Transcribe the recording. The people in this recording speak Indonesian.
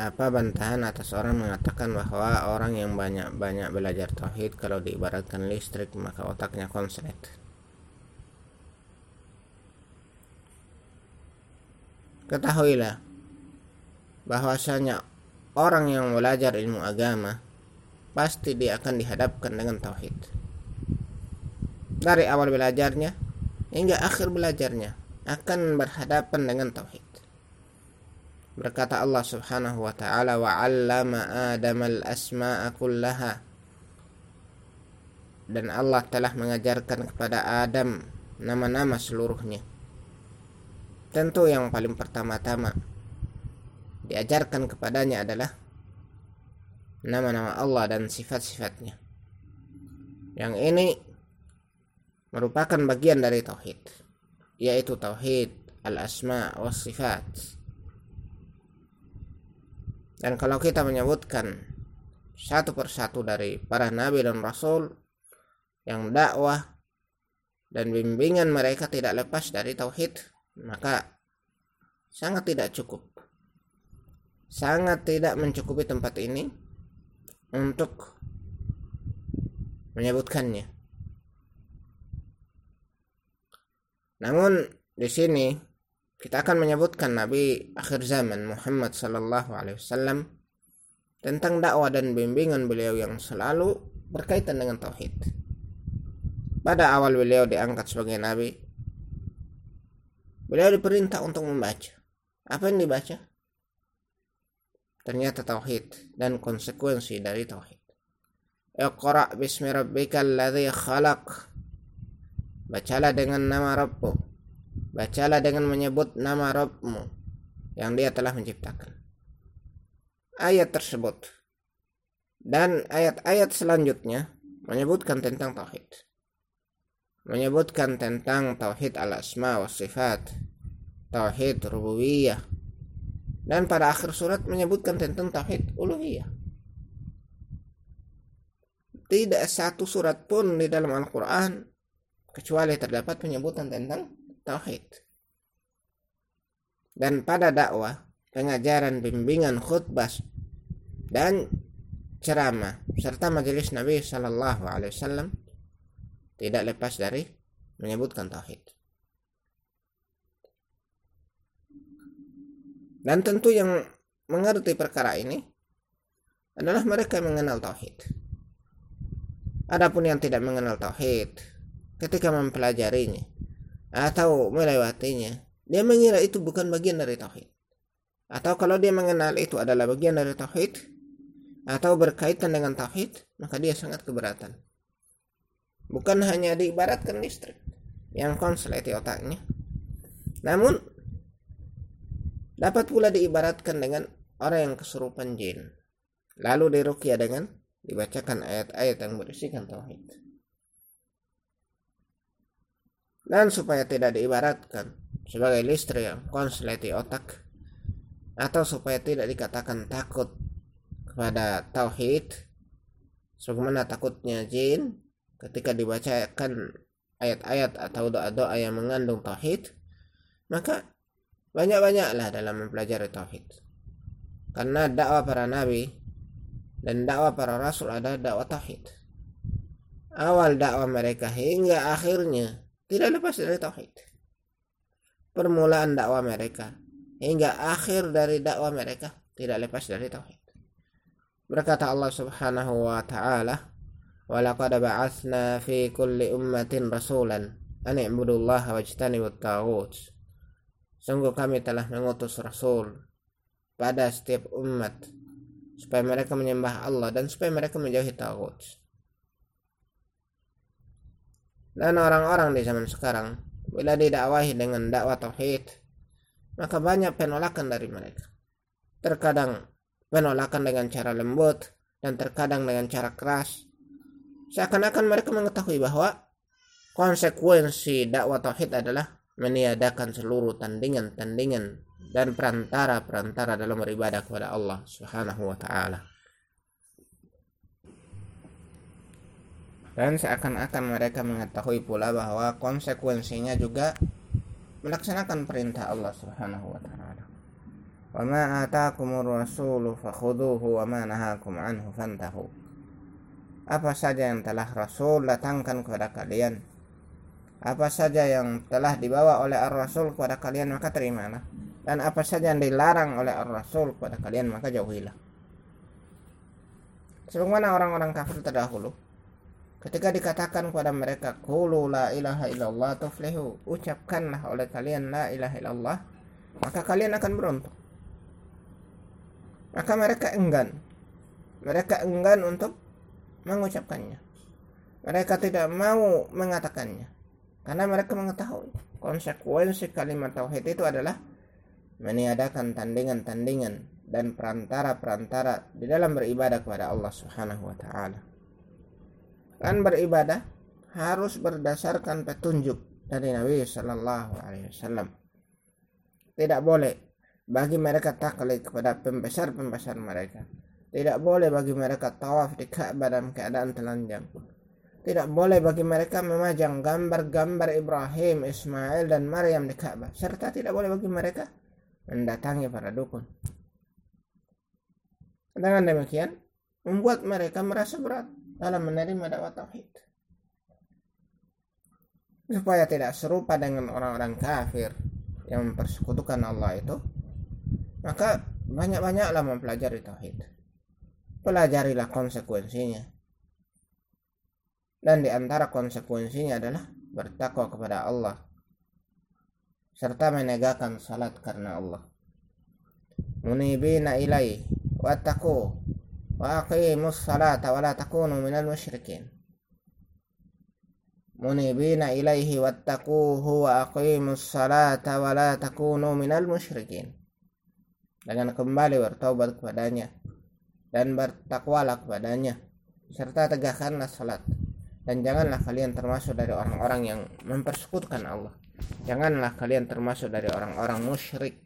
apa bantahan atas orang mengatakan bahwa orang yang banyak-banyak belajar tauhid kalau diibaratkan listrik maka otaknya konslet? Ketahuilah bahwasanya orang yang belajar ilmu agama pasti dia akan dihadapkan dengan tauhid. Dari awal belajarnya hingga akhir belajarnya akan berhadapan dengan tauhid. Berkata Allah Subhanahu wa taala wa 'allama Adam al-asma'a kullaha. Dan Allah telah mengajarkan kepada Adam nama-nama seluruhnya. Tentu yang paling pertama-tama diajarkan kepadanya adalah nama-nama Allah dan sifat-sifatnya. Yang ini merupakan bagian dari tauhid, yaitu tauhid al-asma wa sifat dan kalau kita menyebutkan satu persatu dari para nabi dan rasul yang dakwah dan bimbingan mereka tidak lepas dari tauhid, maka sangat tidak cukup. Sangat tidak mencukupi tempat ini untuk menyebutkannya. Namun di sini kita akan menyebutkan Nabi akhir zaman Muhammad sallallahu alaihi wasallam tentang dakwah dan bimbingan beliau yang selalu berkaitan dengan tauhid. Pada awal beliau diangkat sebagai nabi, beliau diperintah untuk membaca. Apa yang dibaca? Ternyata tauhid dan konsekuensi dari tauhid. Iqra bismi rabbikal ladzi khalaq. Bacalah dengan nama Rabbmu Bacalah dengan menyebut nama Rabbmu yang dia telah menciptakan. Ayat tersebut dan ayat-ayat selanjutnya menyebutkan tentang tauhid. Menyebutkan tentang tauhid al-asma wa sifat, tauhid rububiyah. Dan pada akhir surat menyebutkan tentang tauhid uluhiyah. Tidak satu surat pun di dalam Al-Quran kecuali terdapat penyebutan tentang tauhid. Dan pada dakwah, pengajaran, bimbingan, khutbah dan ceramah serta majelis Nabi Shallallahu Alaihi Wasallam tidak lepas dari menyebutkan tauhid. Dan tentu yang mengerti perkara ini adalah mereka yang mengenal tauhid. Adapun yang tidak mengenal tauhid, ketika mempelajarinya, atau melewatinya, dia mengira itu bukan bagian dari tauhid. Atau kalau dia mengenal itu adalah bagian dari tauhid atau berkaitan dengan tauhid, maka dia sangat keberatan. Bukan hanya diibaratkan listrik yang konslet otaknya. Namun dapat pula diibaratkan dengan orang yang kesurupan jin. Lalu dirukia dengan dibacakan ayat-ayat yang berisikan tauhid dan supaya tidak diibaratkan sebagai listrik yang konslet otak atau supaya tidak dikatakan takut kepada tauhid sebagaimana takutnya jin ketika dibacakan ayat-ayat atau doa-doa yang mengandung tauhid maka banyak-banyaklah dalam mempelajari tauhid. Karena dakwah para nabi dan dakwah para rasul adalah dakwah tauhid. Awal dakwah mereka hingga akhirnya tidak lepas dari tauhid. Permulaan dakwah mereka hingga akhir dari dakwah mereka tidak lepas dari tauhid. Berkata Allah Subhanahu wa taala, "Wa laqad ba'atsna fi kulli ummatin rasulan an i'budullaha wajtanibut taghut." Sungguh kami telah mengutus rasul pada setiap umat supaya mereka menyembah Allah dan supaya mereka menjauhi tagut. Dan orang-orang di zaman sekarang bila didakwahi dengan dakwah tauhid, maka banyak penolakan dari mereka. Terkadang penolakan dengan cara lembut dan terkadang dengan cara keras. Seakan-akan mereka mengetahui bahwa konsekuensi dakwah tauhid adalah meniadakan seluruh tandingan-tandingan dan perantara-perantara dalam beribadah kepada Allah Subhanahu wa taala. Dan seakan-akan mereka mengetahui pula bahwa konsekuensinya juga melaksanakan perintah Allah Subhanahu wa taala. wa ma atakumur rasulu fakhuduhu wa ma nahakum anhu fantahu. Apa saja yang telah Rasul datangkan kepada kalian? Apa saja yang telah dibawa oleh Ar-Rasul kepada kalian maka terimalah. Dan apa saja yang dilarang oleh Ar-Rasul kepada kalian maka jauhilah. Sebagaimana orang-orang kafir terdahulu ketika dikatakan kepada mereka qulu la ilaha illallah tuflihu ucapkanlah oleh kalian la ilaha illallah maka kalian akan beruntung maka mereka enggan mereka enggan untuk mengucapkannya. Mereka tidak mau mengatakannya karena mereka mengetahui konsekuensi kalimat tauhid itu adalah meniadakan tandingan-tandingan dan perantara-perantara di dalam beribadah kepada Allah Subhanahu wa taala. Dan beribadah harus berdasarkan petunjuk dari Nabi Shallallahu alaihi wasallam. Tidak boleh bagi mereka taklid kepada pembesar-pembesar mereka tidak boleh bagi mereka tawaf di Ka'bah dalam keadaan telanjang. Tidak boleh bagi mereka memajang gambar-gambar Ibrahim, Ismail, dan Maryam di Ka'bah. Serta tidak boleh bagi mereka mendatangi para dukun. Dengan demikian, membuat mereka merasa berat dalam menerima dakwah tauhid. Supaya tidak serupa dengan orang-orang kafir yang mempersekutukan Allah itu, maka banyak-banyaklah mempelajari tauhid pelajarilah konsekuensinya. Dan di antara konsekuensinya adalah bertakwa kepada Allah serta menegakkan salat karena Allah. Munibina ilai wattaqu la takunu minal musyrikin. Munibina ilaihi wattaquhu wa aqimus salata wa la takunu minal musyrikin. Dengan kembali bertobat kepadanya dan bertakwalah kepadanya serta tegakkanlah salat dan janganlah kalian termasuk dari orang-orang yang mempersekutukan Allah janganlah kalian termasuk dari orang-orang musyrik